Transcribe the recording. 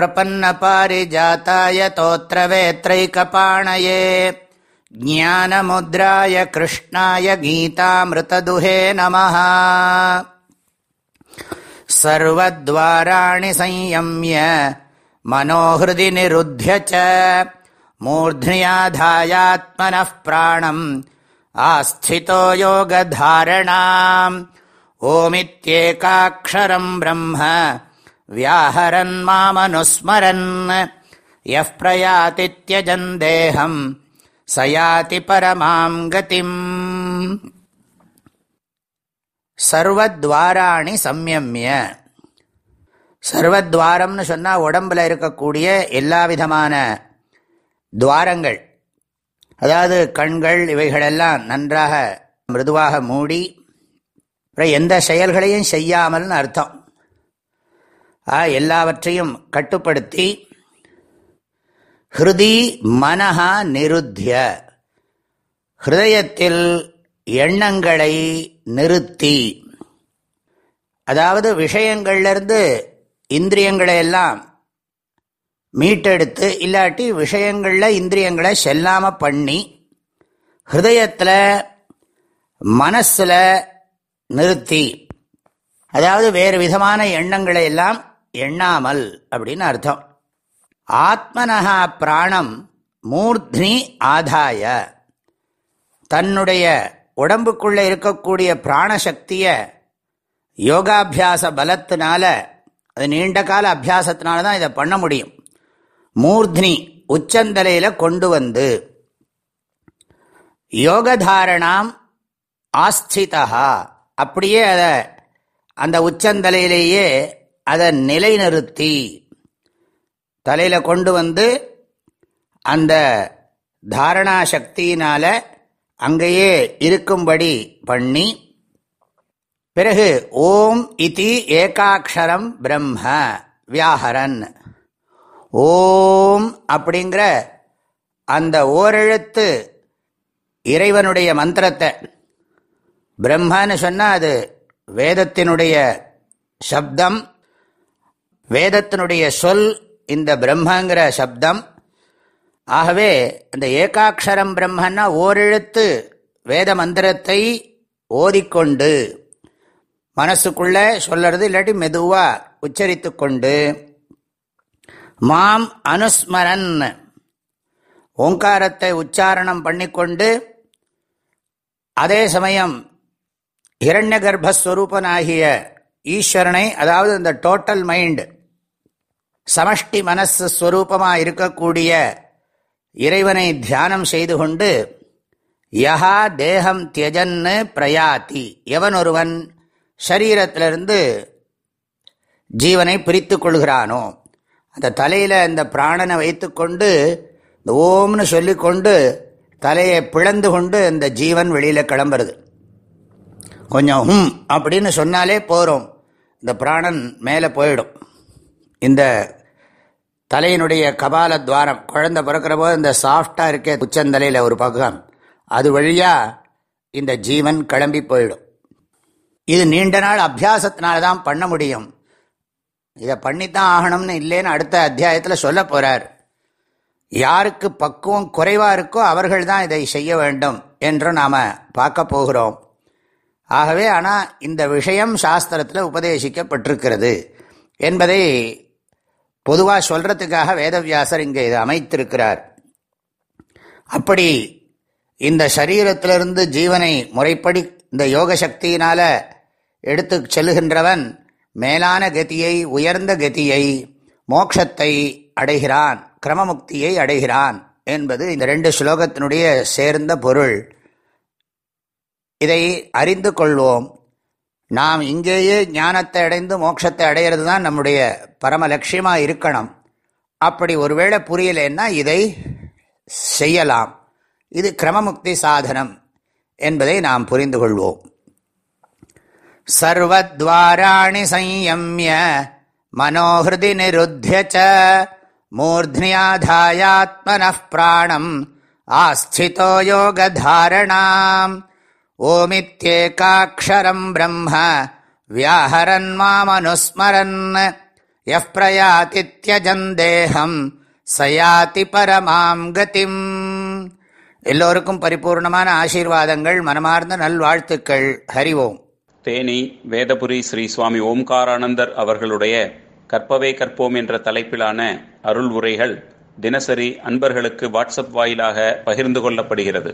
प्रपन्नपारिजाताय तोत्रवेत्रैकपाणये ज्ञानमुद्राय कृष्णाय गीतामृतदुहे नमः सर्वद्वाराणि संयम्य मनोहृदि निरुध्य च मूर्ध्न्याधायात्मनः प्राणम् आस्थितो योगधारणाम् ओमित्येकाक्षरम् ब्रह्म வியாஹரன் மாமனுஸ்மரன். எஃப் பிரயாதி தியஜன் தேகம் சயாதி பரமாம் கதிம். சர்வத்வாராணி சம்யம்ய. சர்வத்வாரம்னு சொன்னால் உடம்பில் இருக்கக்கூடிய எல்லா விதமான துவாரங்கள். அதாவது கண்கள் இவைகளெல்லாம் நன்றாக மிருதுவாக மூடி அப்புறம் எந்த செயல்களையும் செய்யாமல்னு அர்த்தம். எல்லாவற்றையும் கட்டுப்படுத்தி ஹிருதி மனஹா நிருத்திய. ஹிருதயத்தில் எண்ணங்களை நிறுத்தி. அதாவது விஷயங்கள்லேருந்து இந்திரியங்களை எல்லாம் மீட்டெடுத்து இல்லாட்டி விஷயங்களில் இந்திரியங்களை செல்லாமல் பண்ணி ஹிருதயத்தில் மனசில் நிறுத்தி. அதாவது வேறு விதமான எண்ணங்களை எல்லாம் எண்ணாமல் அப்படின்னு அர்த்தம். ஆத்மனஹா பிராணம் மூர்த்னி ஆதாய. தன்னுடைய உடம்புக்குள்ளே இருக்கக்கூடிய பிராணசக்தியை யோகாபியாச பலத்தினால அது நீண்ட கால அபியாசத்தினால தான் இதை பண்ண முடியும். மூர்த்னி உச்சந்தலையில் கொண்டு வந்து யோகதாரணாம் ஆஸ்திதா அப்படியே அதை அந்த உச்சந்தலையிலேயே அதை நிலைநிறுத்தி தலையில் கொண்டு வந்து அந்த தாரணா சக்தியினால் அங்கேயே இருக்கும்படி பண்ணி பிறகு ஓம் இதி ஏகாட்சரம் பிரம்ம வியாஹரன். ஓம் அப்படிங்கிற அந்த ஓரெழுத்து இறைவனுடைய மந்திரத்தை. பிரம்மன்னு சொன்னால் அது வேதத்தினுடைய சப்தம் வேதத்தினுடைய சொல் இந்த பிரம்மங்கிற சப்தம். ஆகவே இந்த ஏகாட்சரம் பிரம்மன்னா ஓரெழுத்து வேத மந்திரத்தை ஓதிக்கொண்டு மனசுக்குள்ள சொல்லுறது இல்லாட்டி மெதுவாக உச்சரித்து கொண்டு மாம் அனுஸ்மரன் ஓங்காரத்தை உச்சாரணம் பண்ணிக்கொண்டு அதே சமயம் இரண்ய கர்ப்பஸ்வரூபனாகிய ஈஸ்வரனை அதாவது இந்த டோட்டல் மைண்ட் சமஷ்டி மனசு ஸ்வரூபமாக இருக்கக்கூடிய இறைவனை தியானம் செய்து கொண்டு யஹா தேகம் தியஜன்னு பிரயாத்தி எவன் ஒருவன் சரீரத்திலிருந்து ஜீவனை பிரித்து கொள்கிறானோ அந்த தலையில் இந்த பிராணனை வைத்துக்கொண்டு இந்த ஓம்னு சொல்லிக்கொண்டு தலையை பிளந்து கொண்டு இந்த ஜீவன் வெளியில் கிளம்புறது. கொஞ்சம் ஹும் அப்படின்னு சொன்னாலே போகிறோம் இந்த பிராணன் மேலே போயிடும். இந்த தலையினுடைய கபால துவாரம் குழந்தை பிறக்கிற போது இந்த சாஃப்டாக இருக்க உச்சந்தலையில் ஒரு பக்கம். அது வழியாக இந்த ஜீவன் கிளம்பி போயிடும். இது நீண்ட நாள் அபியாசத்தினால தான் பண்ண முடியும். இதை பண்ணித்தான் ஆகணும்னு இல்லைன்னு அடுத்த அத்தியாயத்தில் சொல்ல போகிறார் யாருக்கு பக்குவம் குறைவாக இருக்கோ அவர்கள் தான் இதை செய்ய வேண்டும் என்று நாம் பார்க்க போகிறோம். ஆகவே ஆனால் இந்த விஷயம் சாஸ்திரத்தில் உபதேசிக்கப்பட்டிருக்கிறது என்பதை பொதுவாக சொல்றதுக்காக வேதவியாசர் இங்கே இதை அமைத்திருக்கிறார். அப்படி இந்த சரீரத்திலிருந்து ஜீவனை முறைப்படி இந்த யோக சக்தியினால எடுத்து செல்லுகின்றவன் மேலான கதியை உயர்ந்த கதியை மோட்சத்தை அடைகிறான் கிரமமுக்தியை அடைகிறான் என்பது இந்த ரெண்டு ஸ்லோகத்தினுடைய சேர்ந்த பொருள். இதை அறிந்து கொள்வோம். நாம் இங்கேயே ஞானத்தை அடைந்து மோட்சத்தை அடையிறது தான் நம்முடைய பரம லட்சியமாக இருக்கணும். அப்படி ஒருவேளை புரியலைன்னா இதை செய்யலாம். இது கிரமமுக்தி சாதனம் என்பதை நாம் புரிந்து கொள்வோம். சர்வத்வாராணி சம்யமிய மனோஹிருதி நிருத்திய மூர்த்னியாதாயாத்மன பிராணம் ஆஸ்திதோ யோகதாரணாம். ஓமித்யேகாட்சரம் பிரம்ம வியாஹரன் மாமனுஸ்மரன் எஃப் பிரயாதி தியஜந்தேகம் சயாதி பரமாம் கதிம். எல்லோருக்கும் பரிபூர்ணமான ஆசீர்வாதங்கள் மனமார்ந்த நல்வாழ்த்துக்கள். ஹரி ஓம். தேனி வேதபுரி ஸ்ரீ சுவாமி ஓம்காரானந்தர் அவர்களுடைய கற்பவே கற்போம் என்ற தலைப்பிலான அருள் உரைகள் தினசரி அன்பர்களுக்கு வாட்ஸ்அப் வாயிலாக பகிர்ந்து கொள்ளப்படுகிறது.